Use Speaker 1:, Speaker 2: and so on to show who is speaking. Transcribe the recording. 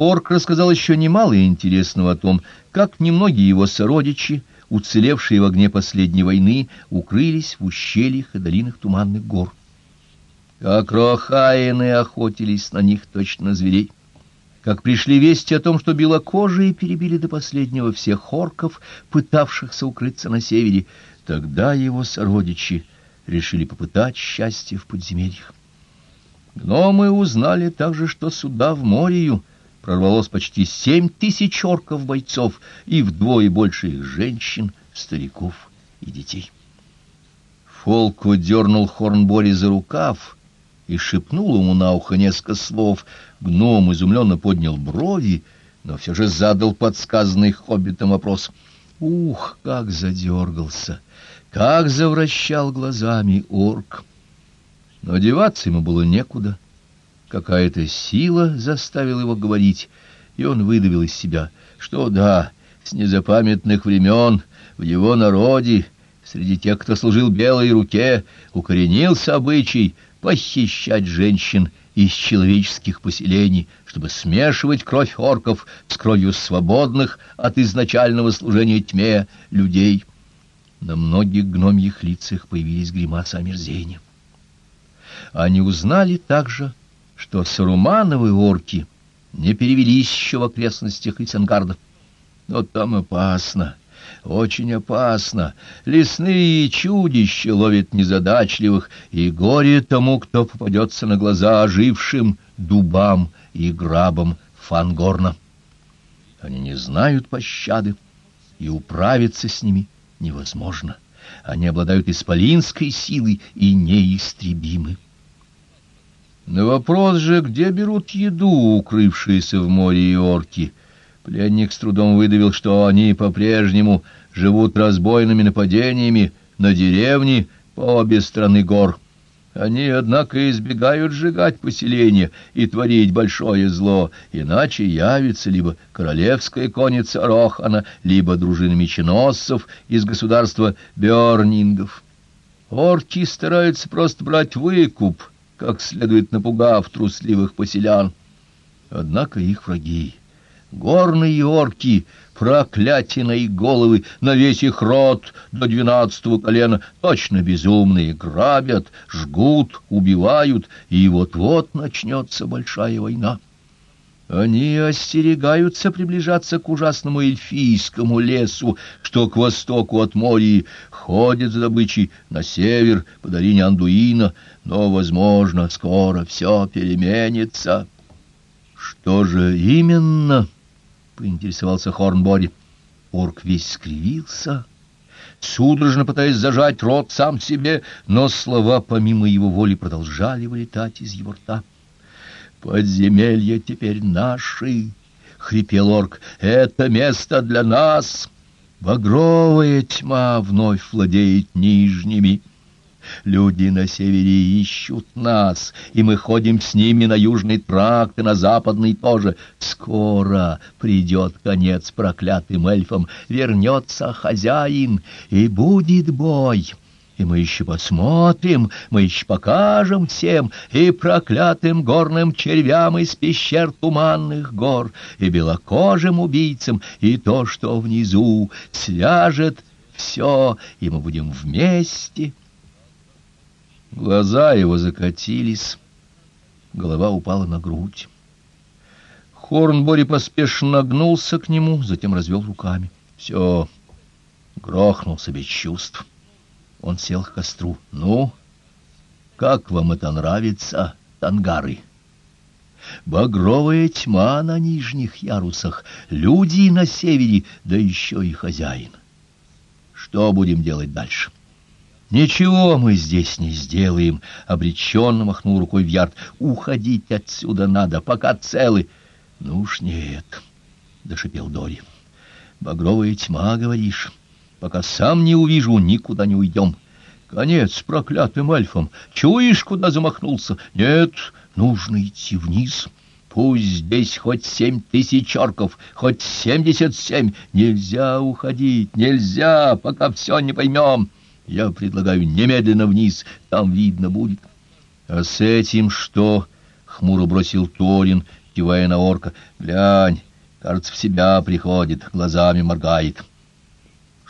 Speaker 1: Орк рассказал еще немало интересного о том, как немногие его сородичи, уцелевшие в огне последней войны, укрылись в ущельях и долинах туманных гор. Как рохаины охотились на них точно зверей. Как пришли вести о том, что белокожие перебили до последнего всех орков, пытавшихся укрыться на севере, тогда его сородичи решили попытать счастье в подземельях. Гномы узнали также, что сюда, в морю, прорвалось почти семь тысяч орков-бойцов и вдвое больше их женщин, стариков и детей. Фолку дернул Хорнбори за рукав и шепнул ему на ухо несколько слов. Гном изумленно поднял брови, но все же задал подсказанный хоббитом вопрос. Ух, как задергался! Как завращал глазами орк! Но деваться ему было некуда. Какая-то сила заставила его говорить, и он выдавил из себя, что да, с незапамятных времен в его народе, среди тех, кто служил белой руке, укоренился обычай похищать женщин из человеческих поселений, чтобы смешивать кровь орков с кровью свободных от изначального служения тьме людей. На многих гномьих лицах появились гримасы омерзения. Они узнали также, что Сарумановы орки не перевелись еще в окрестностях Исенгарда. Но там опасно, очень опасно. Лесные чудища ловят незадачливых, и горе тому, кто попадется на глаза ожившим дубам и грабам Фангорна. Они не знают пощады, и управиться с ними невозможно. Они обладают исполинской силой и неистребимы. На вопрос же, где берут еду укрывшиеся в море и орки, пленник с трудом выдавил, что они по-прежнему живут разбойными нападениями на деревни по обе стороны гор. Они, однако, избегают сжигать поселения и творить большое зло, иначе явится либо королевская конница Рохана, либо дружина меченосцев из государства Бёрнингов. Орки стараются просто брать выкуп — как следует напугав трусливых поселян. Однако их враги, горные орки, проклятиные головы на весь их род до двенадцатого колена, точно безумные, грабят, жгут, убивают, и вот-вот начнется большая война. Они остерегаются приближаться к ужасному эльфийскому лесу, что к востоку от моря ходит за добычей на север по долине Андуина, но, возможно, скоро все переменится. — Что же именно? — поинтересовался Хорнбори. Орк весь скривился, судорожно пытаясь зажать рот сам себе, но слова помимо его воли продолжали вылетать из его рта. — Подземелья теперь наши, — хрипел орк, — это место для нас. Багровая тьма вновь владеет нижними. Люди на севере ищут нас, и мы ходим с ними на южный тракт и на западный тоже. Скоро придет конец проклятым эльфам, вернется хозяин, и будет бой. И мы еще посмотрим, мы еще покажем всем и проклятым горным червям из пещер туманных гор, и белокожим убийцам, и то, что внизу свяжет все, и мы будем вместе. Глаза его закатились, голова упала на грудь. Хорнбори поспешно нагнулся к нему, затем развел руками. Все, грохнулся без чувств. Он сел к костру. «Ну, как вам это нравится, тангары?» Багровая тьма на нижних ярусах, люди на севере, да еще и хозяин. Что будем делать дальше? Ничего мы здесь не сделаем, — обреченно махнул рукой Вьярд. Уходить отсюда надо, пока целы. Ну уж нет, — дошипел Дори. Багровая тьма, говоришь? Пока сам не увижу, никуда не уйдем. Конец проклятым эльфам. Чуешь, куда замахнулся? Нет, нужно идти вниз. Пусть здесь хоть семь тысяч орков, хоть семьдесят семь. Нельзя уходить, нельзя, пока все не поймем. Я предлагаю немедленно вниз, там видно будет. А с этим что? — хмуро бросил Торин, кивая на орка. «Глянь, кажется, в себя приходит, глазами моргает».